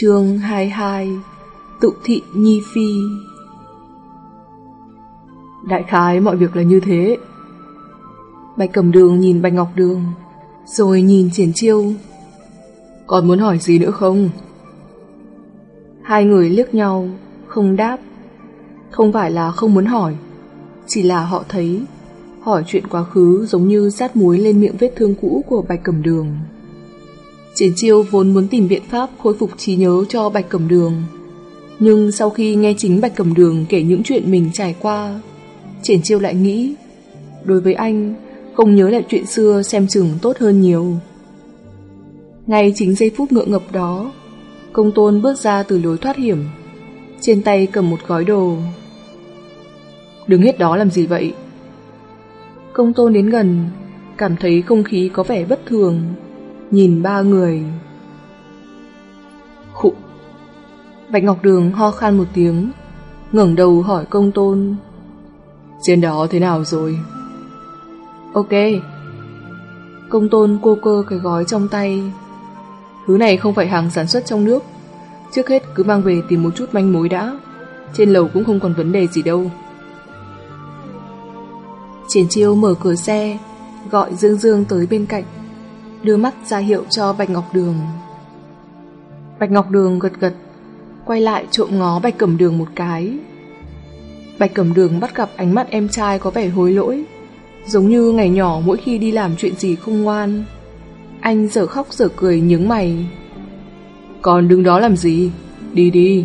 Chương 22 Tự thị Nhi Phi. Đại khái mọi việc là như thế. Bạch cầm đường nhìn Bạch Ngọc Đường Rồi nhìn triển chiêu. Còn muốn hỏi gì nữa không? Hai người liếc nhau Không đáp. Không phải là không muốn hỏi Chỉ là họ thấy Hỏi chuyện quá khứ giống như sát muối lên miệng vết thương cũ của Bạch Cẩm Đường Triển chiêu vốn muốn tìm biện pháp khôi phục trí nhớ cho Bạch Cẩm Đường. Nhưng sau khi nghe chính Bạch Cẩm Đường kể những chuyện mình trải qua, Triển chiêu lại nghĩ, đối với anh, không nhớ lại chuyện xưa xem chừng tốt hơn nhiều. Ngay chính giây phút ngựa ngập đó, công tôn bước ra từ lối thoát hiểm, trên tay cầm một gói đồ. Đứng hết đó làm gì vậy? Công tôn đến gần, cảm thấy không khí có vẻ bất thường, nhìn ba người. Khụ. Bạch Ngọc Đường ho khan một tiếng, ngẩng đầu hỏi công tôn. Trên đó thế nào rồi? Ok. Công tôn cô cơ cái gói trong tay. Thứ này không phải hàng sản xuất trong nước. Trước hết cứ mang về tìm một chút manh mối đã. Trên lầu cũng không còn vấn đề gì đâu. Triển chiêu mở cửa xe, gọi Dương Dương tới bên cạnh đưa mắt ra hiệu cho Bạch Ngọc Đường. Bạch Ngọc Đường gật gật, quay lại trộm ngó Bạch Cẩm Đường một cái. Bạch Cẩm Đường bắt gặp ánh mắt em trai có vẻ hối lỗi, giống như ngày nhỏ mỗi khi đi làm chuyện gì không ngoan. Anh dở khóc dở cười nhướng mày. Còn đứng đó làm gì? Đi đi.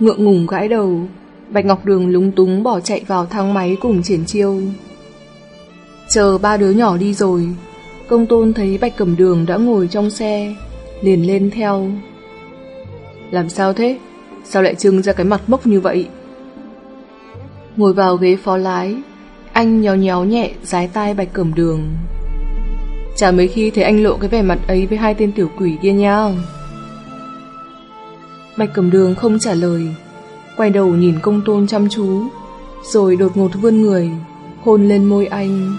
Ngượng ngùng gãi đầu, Bạch Ngọc Đường lúng túng bỏ chạy vào thang máy cùng triển chiêu. Chờ ba đứa nhỏ đi rồi, Công tôn thấy Bạch Cẩm Đường đã ngồi trong xe, liền lên theo. Làm sao thế? Sao lại trưng ra cái mặt mốc như vậy? Ngồi vào ghế phó lái, anh nhéo nhéo nhẹ giái tai Bạch Cẩm Đường. Chả mấy khi thấy anh lộ cái vẻ mặt ấy với hai tên tiểu quỷ kia nha. Bạch Cẩm Đường không trả lời, quay đầu nhìn công tôn chăm chú, rồi đột ngột vươn người, hôn lên môi anh.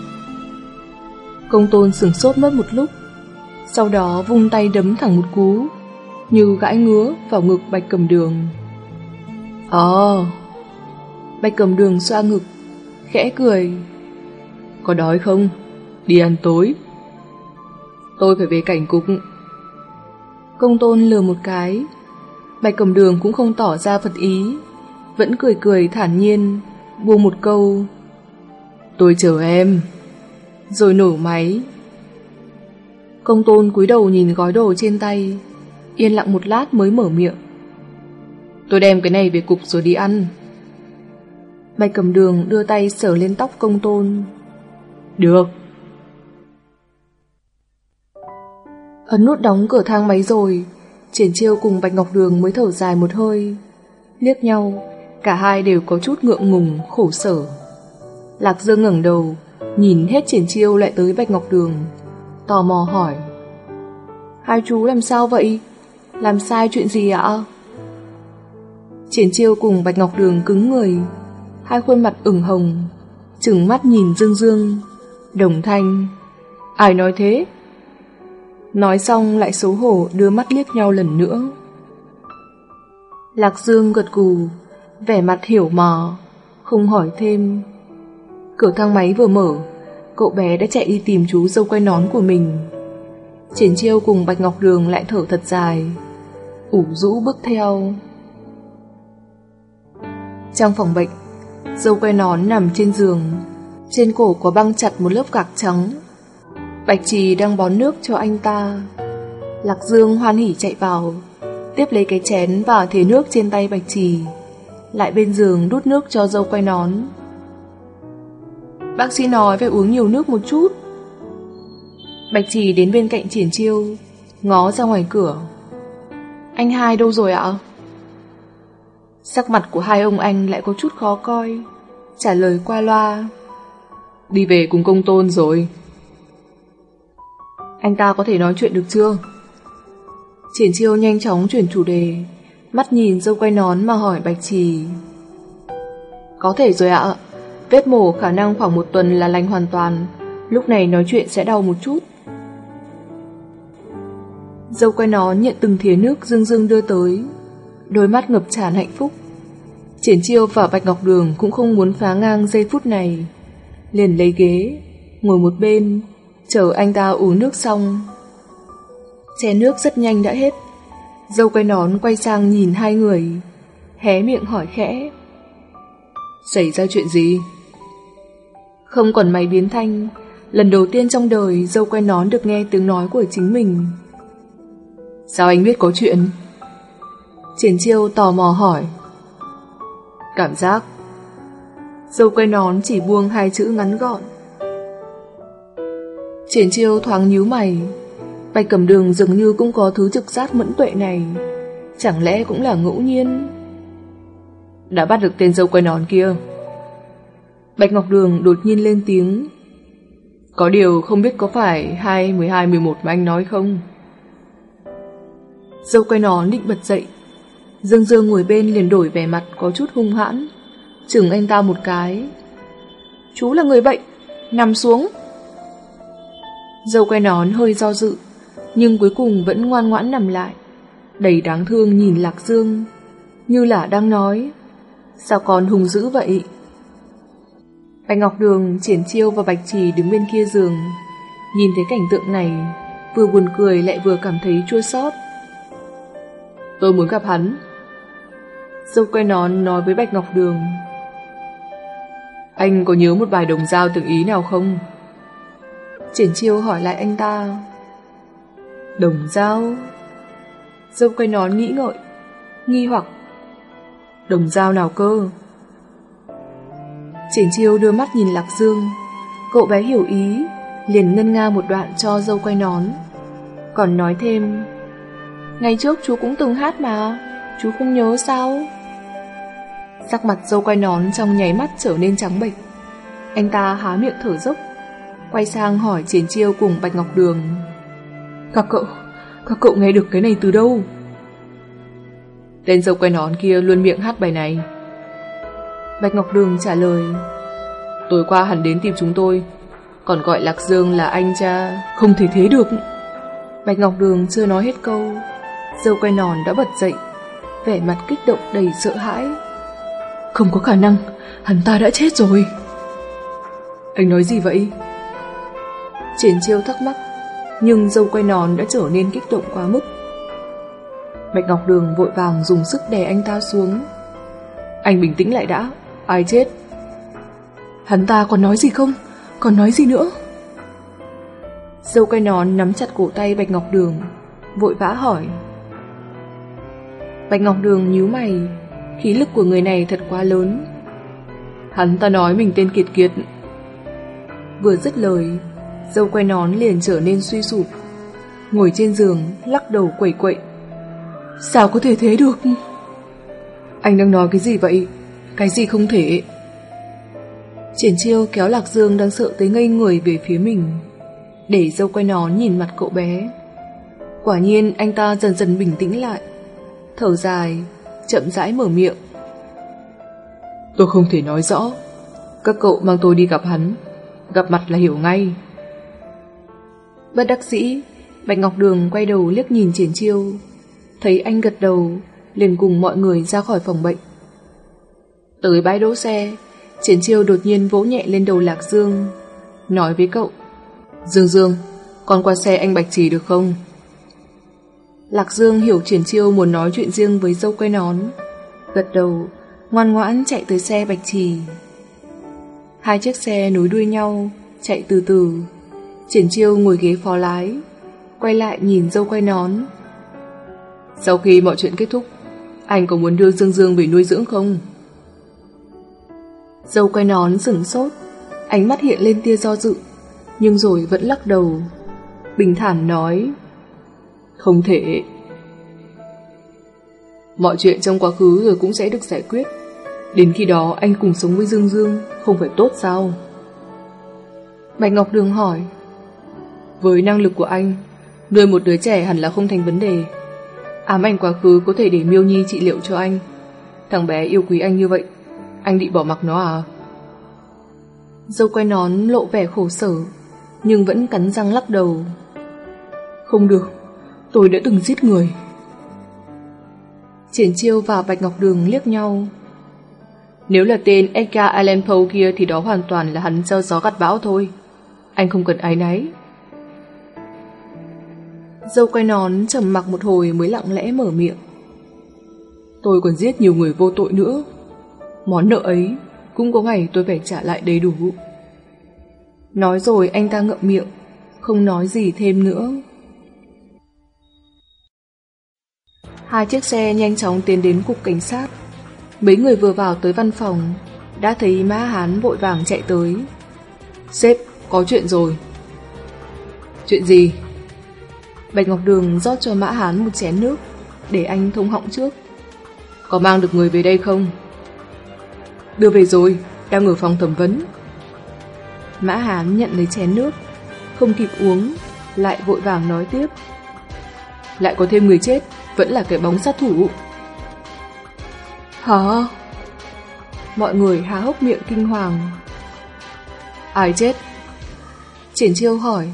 Công tôn sửng sốt mất một lúc. Sau đó vung tay đấm thẳng một cú, Như gãi ngứa vào ngực bạch cầm đường. Ồ Bạch cầm đường xoa ngực, Khẽ cười. Có đói không? Đi ăn tối. Tôi phải về cảnh cục. Công tôn lừa một cái. Bạch cầm đường cũng không tỏ ra phật ý, Vẫn cười cười thản nhiên, Buông một câu. Tôi chờ em rồi nổ máy. Công tôn cúi đầu nhìn gói đồ trên tay, yên lặng một lát mới mở miệng. Tôi đem cái này về cục rồi đi ăn. Bạch cầm đường đưa tay sờ lên tóc công tôn. Được. Ấn nút đóng cửa thang máy rồi, triển chiêu cùng Bạch Ngọc Đường mới thở dài một hơi. Liếc nhau, cả hai đều có chút ngượng ngùng, khổ sở. Lạc Dương ngẩng đầu, Nhìn hết triển chiêu lại tới Bạch Ngọc Đường, Tò mò hỏi Hai chú làm sao vậy? Làm sai chuyện gì ạ? Triển chiêu cùng Bạch Ngọc Đường cứng người, Hai khuôn mặt ửng hồng, Trừng mắt nhìn Dương Dương, Đồng thanh Ai nói thế? Nói xong lại xấu hổ đưa mắt liếc nhau lần nữa Lạc Dương gật gù, Vẻ mặt hiểu mò Không hỏi thêm Cửa thang máy vừa mở, cậu bé đã chạy đi tìm chú dâu quay nón của mình. Triển chiêu cùng Bạch Ngọc Đường lại thở thật dài, ủ rũ bước theo. Trong phòng bệnh, dâu quay nón nằm trên giường, trên cổ có băng chặt một lớp gạc trắng. Bạch Trì đang bón nước cho anh ta. Lạc Dương hoan hỉ chạy vào, tiếp lấy cái chén và thế nước trên tay Bạch Trì, lại bên giường đút nước cho dâu quay nón. Bác sĩ nói phải uống nhiều nước một chút. Bạch Trì đến bên cạnh triển chiêu, ngó ra ngoài cửa. Anh hai đâu rồi ạ? Sắc mặt của hai ông anh lại có chút khó coi, trả lời qua loa. Đi về cùng công tôn rồi. Anh ta có thể nói chuyện được chưa? Triển chiêu nhanh chóng chuyển chủ đề, mắt nhìn dâu quay nón mà hỏi Bạch Trì. Có thể rồi ạ. Vết mổ khả năng khoảng một tuần là lành hoàn toàn, lúc này nói chuyện sẽ đau một chút. Dâu quay nó nhận từng thìa nước dương dương đưa tới, đôi mắt ngập tràn hạnh phúc. Triển chiêu và Bạch Ngọc Đường cũng không muốn phá ngang giây phút này, liền lấy ghế, ngồi một bên, chờ anh ta uống nước xong. Chén nước rất nhanh đã hết, dâu quay nón quay sang nhìn hai người, hé miệng hỏi khẽ. Xảy ra chuyện gì? Không còn máy biến thanh, lần đầu tiên trong đời dâu quay nón được nghe tiếng nói của chính mình. Sao anh biết có chuyện? Triển chiêu tò mò hỏi. Cảm giác Dâu quay nón chỉ buông hai chữ ngắn gọn. Triển chiêu thoáng nhíu mày. Bạch cẩm đường dường như cũng có thứ trực giác mẫn tuệ này. Chẳng lẽ cũng là ngẫu nhiên? Đã bắt được tên dâu quay nón kia. Bạch Ngọc Đường đột nhiên lên tiếng. Có điều không biết có phải 2, 12, 11 mà anh nói không? Dâu quay nón định bật dậy. Dương Dương ngồi bên liền đổi vẻ mặt có chút hung hãn. Chừng anh ta một cái. Chú là người bệnh, nằm xuống. Dâu quay nón hơi do dự, nhưng cuối cùng vẫn ngoan ngoãn nằm lại. Đầy đáng thương nhìn Lạc Dương, như là đang nói. Sao còn hùng dữ vậy? Bạch Ngọc Đường, Triển Chiêu và Bạch Trì đứng bên kia giường. Nhìn thấy cảnh tượng này, vừa buồn cười lại vừa cảm thấy chua xót. Tôi muốn gặp hắn. Dâu quay nón nói với Bạch Ngọc Đường. Anh có nhớ một bài đồng dao từng ý nào không? Triển chiêu hỏi lại anh ta. Đồng dao? Dâu quay nón nghĩ ngợi, nghi hoặc. Đồng dao nào cơ? Triển chiêu đưa mắt nhìn Lạc Dương. Cậu bé hiểu ý, liền ngân nga một đoạn cho dâu quay nón. Còn nói thêm, ngày trước chú cũng từng hát mà, chú không nhớ sao? Sắc mặt dâu quay nón trong nháy mắt trở nên trắng bệch. Anh ta há miệng thở dốc, quay sang hỏi Triển Chiêu cùng Bạch Ngọc Đường. Các cậu, các cậu nghe được cái này từ đâu? Tên dâu quay nón kia luôn miệng hát bài này. Bạch Ngọc Đường trả lời. Tối qua hắn đến tìm chúng tôi, còn gọi Lạc Dương là anh cha, không thể thế được. Bạch Ngọc Đường chưa nói hết câu, dâu quay nón đã bật dậy, vẻ mặt kích động đầy sợ hãi. Không có khả năng, hắn ta đã chết rồi. Anh nói gì vậy? Triển chiêu thắc mắc, nhưng dâu quay nón đã trở nên kích động quá mức. Bạch Ngọc Đường vội vàng dùng sức đè anh ta xuống. Anh bình tĩnh lại đã, ai chết? Hắn ta còn nói gì không? Còn nói gì nữa? Dâu quay nón nắm chặt cổ tay Bạch Ngọc Đường, vội vã hỏi. Bạch Ngọc Đường nhíu mày, khí lực của người này thật quá lớn. Hắn ta nói mình tên Kiệt Kiệt. Vừa dứt lời, dâu quay nón liền trở nên suy sụp, ngồi trên giường, lắc đầu quẩy quậy. Sao có thể thế được? Anh đang nói cái gì vậy? Cái gì không thể? Triển chiêu kéo Lạc Dương đang sợ tới ngây người về phía mình, để dâu quay nón nhìn mặt cậu bé. Quả nhiên anh ta dần dần bình tĩnh lại, thở dài, chậm rãi mở miệng. Tôi không thể nói rõ. Các cậu mang tôi đi gặp hắn. Gặp mặt là hiểu ngay. Bất đắc sĩ Bạch Ngọc Đường quay đầu liếc nhìn Triển Chiêu. Thấy anh gật đầu, liền cùng mọi người ra khỏi phòng bệnh. Tới bãi đỗ xe, Triển Chiêu đột nhiên vỗ nhẹ lên đầu Lạc Dương, nói với cậu. Dương Dương, con qua xe anh Bạch Trì được không? Lạc Dương hiểu Triển Chiêu muốn nói chuyện riêng với dâu quay nón. Gật đầu, ngoan ngoãn chạy tới xe Bạch Trì. Hai chiếc xe nối đuôi nhau, chạy từ từ. Triển Chiêu ngồi ghế phó lái, quay lại nhìn dâu quay nón. Sau khi mọi chuyện kết thúc, anh có muốn đưa Dương Dương về nuôi dưỡng không? Dâu quay nón sửng sốt, ánh mắt hiện lên tia do dự, nhưng rồi vẫn lắc đầu. Bình thản nói, không thể. Mọi chuyện trong quá khứ rồi cũng sẽ được giải quyết. Đến khi đó anh cùng sống với Dương Dương không phải tốt sao? Bạch Ngọc Đường hỏi. Với năng lực của anh, nuôi một đứa trẻ hẳn là không thành vấn đề. Ám ảnh quá khứ có thể để Miêu Nhi trị liệu cho anh. Thằng bé yêu quý anh như vậy, anh định bỏ mặc nó à? Dâu quay nón lộ vẻ khổ sở, nhưng vẫn cắn răng lắc đầu. Không được, Tôi đã từng giết người. Triển chiêu và Bạch Ngọc Đường liếc nhau. Nếu là tên Edgar Allan Poe kia thì đó hoàn toàn là hắn gieo gió gặt bão thôi. Anh không cần ái náy. Dâu quay nón trầm mặc một hồi mới lặng lẽ mở miệng. Tôi còn giết nhiều người vô tội nữa. Món nợ ấy cũng có ngày tôi phải trả lại đầy đủ. Nói rồi anh ta ngậm miệng, không nói gì thêm nữa. Hai chiếc xe nhanh chóng tiến đến cục cảnh sát. Mấy người vừa vào tới văn phòng, đã thấy Mã Hán vội vàng chạy tới. Sếp, có chuyện rồi. Chuyện gì? Bạch Ngọc Đường rót cho Mã Hán một chén nước, để anh thông họng trước. Có mang được người về đây không? Đưa về rồi, đang ở phòng thẩm vấn. Mã Hán nhận lấy chén nước, không kịp uống, lại vội vàng nói tiếp. Lại có thêm người chết, vẫn là cái bóng sát thủ. Hả? Mọi người há hốc miệng kinh hoàng. Ai chết? Triển chiêu hỏi.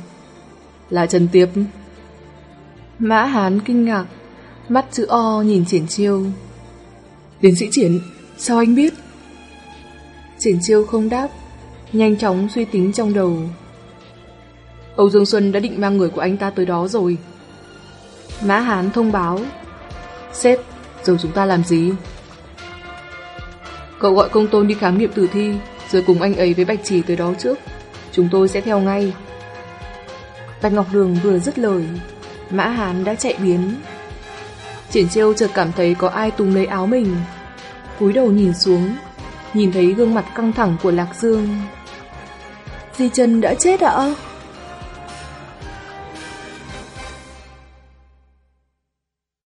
Là Trần Tiệp. Mã Hán kinh ngạc, mắt chữ O nhìn Triển chiêu. Tiến sĩ Triển, sao anh biết? Triển chiêu không đáp, nhanh chóng suy tính trong đầu. Âu Dương Xuân đã định mang người của anh ta tới đó rồi. Mã Hán thông báo. Sếp, giờ chúng ta làm gì? Cậu gọi công tôn đi khám nghiệm tử thi, rồi cùng anh ấy với Bạch Trì tới đó trước. Chúng tôi sẽ theo ngay. Bạch Ngọc Đường vừa dứt lời, Mã Hán đã chạy biến. Triển chiêu chợt cảm thấy có ai túm lấy áo mình. cúi đầu nhìn xuống, nhìn thấy gương mặt căng thẳng của Lạc Dương. Di Trần đã chết ạ?